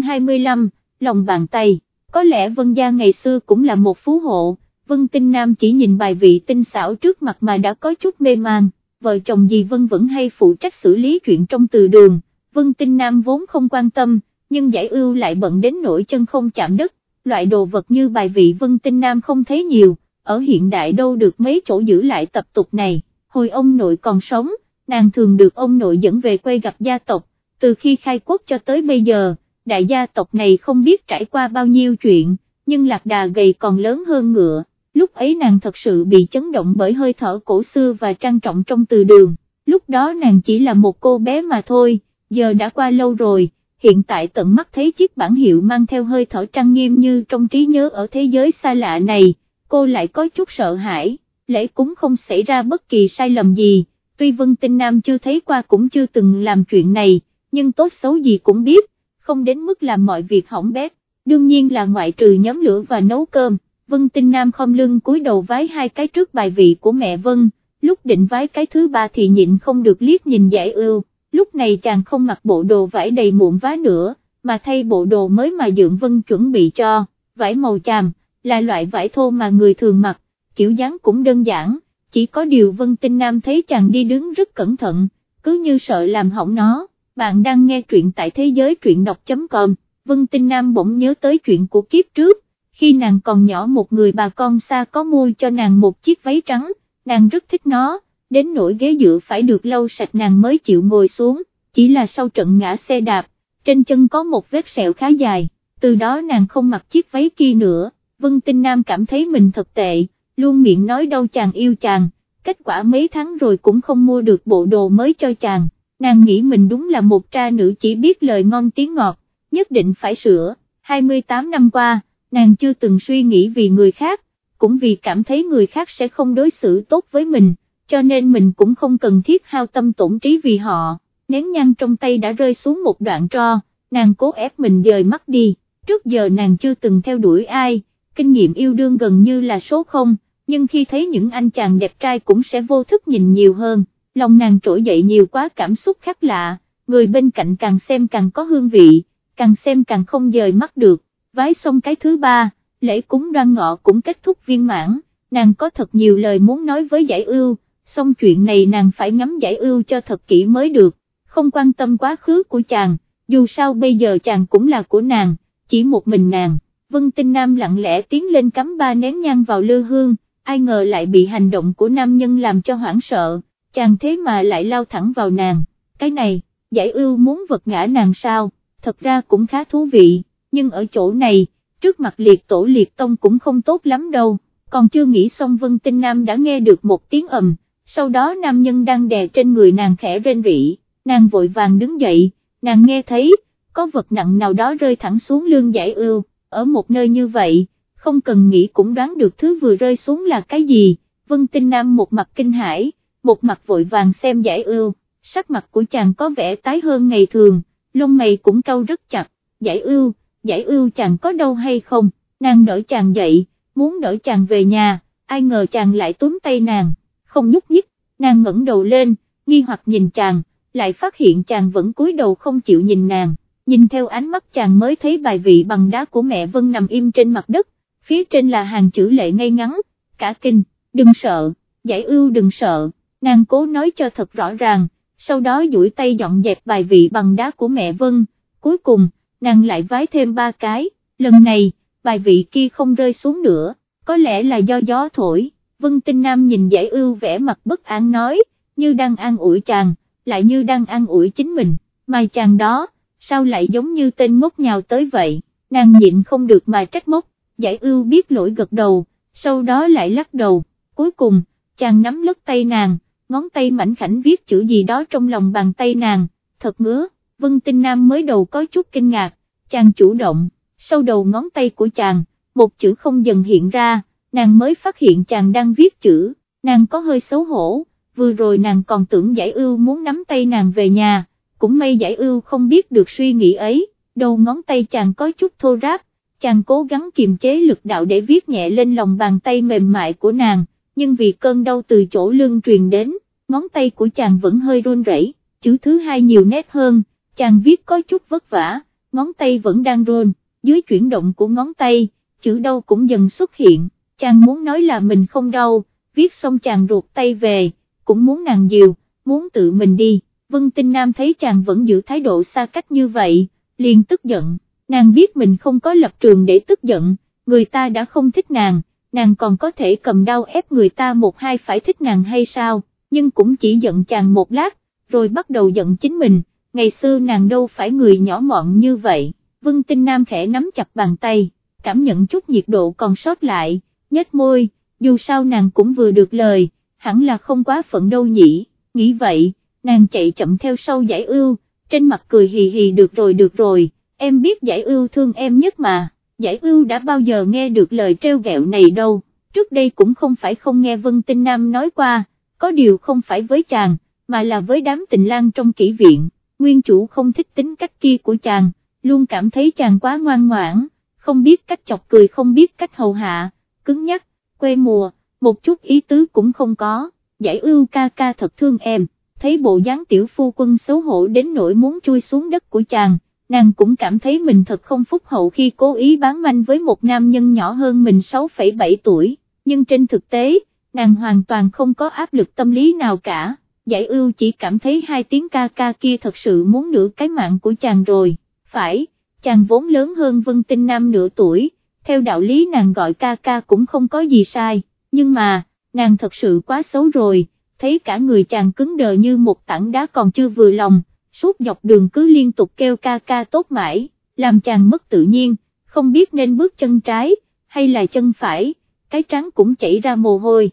chương 25, lòng bàn tay, có lẽ Vân Gia ngày xưa cũng là một phú hộ, Vân Tinh Nam chỉ nhìn bài vị tinh xảo trước mặt mà đã có chút mê man, vợ chồng dì Vân vẫn hay phụ trách xử lý chuyện trong từ đường, Vân Tinh Nam vốn không quan tâm, nhưng giải ưu lại bận đến nỗi chân không chạm đất, loại đồ vật như bài vị Vân Tinh Nam không thấy nhiều, ở hiện đại đâu được mấy chỗ giữ lại tập tục này, hồi ông nội còn sống, nàng thường được ông nội dẫn về quê gặp gia tộc, từ khi khai quốc cho tới bây giờ, đại gia tộc này không biết trải qua bao nhiêu chuyện, nhưng lạc đà gầy còn lớn hơn ngựa, lúc ấy nàng thật sự bị chấn động bởi hơi thở cổ xưa và trang trọng trong từ đường, lúc đó nàng chỉ là một cô bé mà thôi, giờ đã qua lâu rồi, hiện tại tận mắt thấy chiếc bản hiệu mang theo hơi thở trang nghiêm như trong trí nhớ ở thế giới xa lạ này, cô lại có chút sợ hãi, lễ cúng không xảy ra bất kỳ sai lầm gì, tuy Vân Tinh Nam chưa thấy qua cũng chưa từng làm chuyện này, nhưng tốt xấu gì cũng biết, không đến mức làm mọi việc hỏng bét, đương nhiên là ngoại trừ nhóm lửa và nấu cơm, Vân Tinh Nam không lưng cúi đầu vái hai cái trước bài vị của mẹ Vân, lúc định vái cái thứ ba thì nhịn không được liếc nhìn giải ưu, lúc này chàng không mặc bộ đồ vải đầy muộn vá nữa, mà thay bộ đồ mới mà Dượng Vân chuẩn bị cho, vải màu chàm, là loại vải thô mà người thường mặc, kiểu dáng cũng đơn giản, chỉ có điều Vân Tinh Nam thấy chàng đi đứng rất cẩn thận, cứ như sợ làm hỏng nó, bạn đang nghe truyện tại thế giới truyện đọc.com, Vân Tinh Nam bỗng nhớ tới chuyện của kiếp trước, khi nàng còn nhỏ một người bà con xa có mua cho nàng một chiếc váy trắng, nàng rất thích nó, đến nỗi ghế dựa phải được lau sạch nàng mới chịu ngồi xuống, chỉ là sau trận ngã xe đạp, trên chân có một vết sẹo khá dài, từ đó nàng không mặc chiếc váy kia nữa, Vân Tinh Nam cảm thấy mình thật tệ, luôn miệng nói đâu chàng yêu chàng, kết quả mấy tháng rồi cũng không mua được bộ đồ mới cho chàng, nàng nghĩ mình đúng là một tra nữ chỉ biết lời ngon tiếng ngọt, nhất định phải sửa, 28 năm qua, nàng chưa từng suy nghĩ vì người khác, cũng vì cảm thấy người khác sẽ không đối xử tốt với mình, cho nên mình cũng không cần thiết hao tâm tổn trí vì họ, nén nhang trong tay đã rơi xuống một đoạn tro, nàng cố ép mình dời mắt đi, trước giờ nàng chưa từng theo đuổi ai, kinh nghiệm yêu đương gần như là số không, nhưng khi thấy những anh chàng đẹp trai cũng sẽ vô thức nhìn nhiều hơn, lòng nàng trỗi dậy nhiều quá cảm xúc khác lạ, người bên cạnh càng xem càng có hương vị, càng xem càng không dời mắt được, vái xong cái thứ ba, lễ cúng đoan ngọ cũng kết thúc viên mãn, nàng có thật nhiều lời muốn nói với giải ưu, xong chuyện này nàng phải ngắm giải ưu cho thật kỹ mới được, không quan tâm quá khứ của chàng, dù sao bây giờ chàng cũng là của nàng, chỉ một mình nàng. Vân Tinh Nam lặng lẽ tiến lên cắm ba nén nhang vào lư hương, ai ngờ lại bị hành động của nam nhân làm cho hoảng sợ, chàng thế mà lại lao thẳng vào nàng, cái này, giải ưu muốn vật ngã nàng sao, thật ra cũng khá thú vị, nhưng ở chỗ này, trước mặt liệt tổ liệt tông cũng không tốt lắm đâu, còn chưa nghĩ xong Vân Tinh Nam đã nghe được một tiếng ầm, sau đó nam nhân đang đè trên người nàng khẽ rên rỉ, nàng vội vàng đứng dậy, nàng nghe thấy, có vật nặng nào đó rơi thẳng xuống lương giải ưu, ở một nơi như vậy, không cần nghĩ cũng đoán được thứ vừa rơi xuống là cái gì, Vân Tinh Nam một mặt kinh hãi, một mặt vội vàng xem giải ưu, sắc mặt của chàng có vẻ tái hơn ngày thường, lông mày cũng cau rất chặt, giải ưu, giải ưu chàng có đâu hay không, nàng đỡ chàng dậy, muốn đỡ chàng về nhà, ai ngờ chàng lại túm tay nàng, không nhúc nhích, nàng ngẩng đầu lên, nghi hoặc nhìn chàng, lại phát hiện chàng vẫn cúi đầu không chịu nhìn nàng, nhìn theo ánh mắt chàng mới thấy bài vị bằng đá của mẹ Vân nằm im trên mặt đất, phía trên là hàng chữ lệ ngay ngắn, cả kinh, đừng sợ, giải ưu đừng sợ, nàng cố nói cho thật rõ ràng, sau đó duỗi tay dọn dẹp bài vị bằng đá của mẹ Vân, cuối cùng, nàng lại vái thêm ba cái, lần này, bài vị kia không rơi xuống nữa, có lẽ là do gió thổi, Vân Tinh Nam nhìn giải ưu vẻ mặt bất an nói, như đang an ủi chàng, lại như đang an ủi chính mình, mà chàng đó, sao lại giống như tên ngốc nhào tới vậy, nàng nhịn không được mà trách móc, giải ưu biết lỗi gật đầu, sau đó lại lắc đầu, cuối cùng, chàng nắm lất tay nàng, ngón tay mảnh khảnh viết chữ gì đó trong lòng bàn tay nàng, thật ngứa, Vân Tinh Nam mới đầu có chút kinh ngạc, chàng chủ động, sau đầu ngón tay của chàng, một chữ không dần hiện ra, nàng mới phát hiện chàng đang viết chữ, nàng có hơi xấu hổ, vừa rồi nàng còn tưởng giải ưu muốn nắm tay nàng về nhà, cũng may giải ưu không biết được suy nghĩ ấy, đầu ngón tay chàng có chút thô ráp, chàng cố gắng kiềm chế lực đạo để viết nhẹ lên lòng bàn tay mềm mại của nàng, nhưng vì cơn đau từ chỗ lưng truyền đến, ngón tay của chàng vẫn hơi run rẩy. chữ thứ hai nhiều nét hơn, chàng viết có chút vất vả, ngón tay vẫn đang run, dưới chuyển động của ngón tay, chữ đau cũng dần xuất hiện, chàng muốn nói là mình không đau, viết xong chàng ruột tay về, cũng muốn nàng dìu, muốn tự mình đi, Vân Tinh Nam thấy chàng vẫn giữ thái độ xa cách như vậy, liền tức giận, nàng biết mình không có lập trường để tức giận, người ta đã không thích nàng, nàng còn có thể cầm đau ép người ta một hai phải thích nàng hay sao, nhưng cũng chỉ giận chàng một lát, rồi bắt đầu giận chính mình, ngày xưa nàng đâu phải người nhỏ mọn như vậy, Vân Tinh Nam khẽ nắm chặt bàn tay, cảm nhận chút nhiệt độ còn sót lại, nhếch môi, dù sao nàng cũng vừa được lời, hẳn là không quá phận đâu nhỉ, nghĩ vậy, nàng chạy chậm theo sau giải ưu, trên mặt cười hì hì được rồi được rồi, em biết giải ưu thương em nhất mà, giải ưu đã bao giờ nghe được lời treo gẹo này đâu, trước đây cũng không phải không nghe Vân Tinh Nam nói qua, có điều không phải với chàng, mà là với đám tình lang trong Kỷ viện, nguyên chủ không thích tính cách kia của chàng, luôn cảm thấy chàng quá ngoan ngoãn, không biết cách chọc cười không biết cách hầu hạ, cứng nhắc, quê mùa, một chút ý tứ cũng không có, giải ưu ca ca thật thương em, thấy bộ dáng tiểu phu quân xấu hổ đến nỗi muốn chui xuống đất của chàng, nàng cũng cảm thấy mình thật không phúc hậu khi cố ý bán manh với một nam nhân nhỏ hơn mình 6,7 tuổi, nhưng trên thực tế, nàng hoàn toàn không có áp lực tâm lý nào cả, giải ưu chỉ cảm thấy hai tiếng ca ca kia thật sự muốn nửa cái mạng của chàng rồi, phải, chàng vốn lớn hơn Vân Tinh Nam nửa tuổi, theo đạo lý nàng gọi ca ca cũng không có gì sai, nhưng mà, nàng thật sự quá xấu rồi, thấy cả người chàng cứng đờ như một tảng đá còn chưa vừa lòng, suốt dọc đường cứ liên tục kêu ca ca tốt mãi, làm chàng mất tự nhiên, không biết nên bước chân trái, hay là chân phải, cái trắng cũng chảy ra mồ hôi.